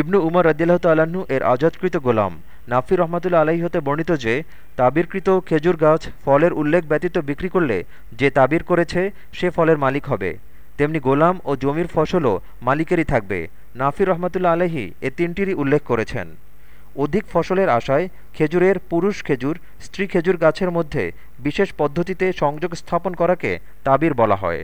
ইবনু উমর রদিল্লাহ তাল্লাহ্ন এর আজাদকৃত গোলাম। নাফি রহমতুল্লা আলাহি হতে বর্ণিত যে, তাবিরকৃত খেজুর গাছ ফলের উল্লেখ ব্যতীত বিক্রি করলে যে তাবির করেছে, সে ফলের মালিক হবে। তেমনি গোলাম ও জমির ফসলও মালিকেরই থাকবে। নাফি রহমতুল্লা আলহি এ তিনটিরই উল্লেখ করেছেন। অধিক ফসলের আশায় খেজুরের পুরুষ খেজুর, স্ত্রী খেজুর গাছের মধ্যে বিশেষ পদ্ধতিতে সংযোগ স্থাপন করাকে তাবির বলা হয়।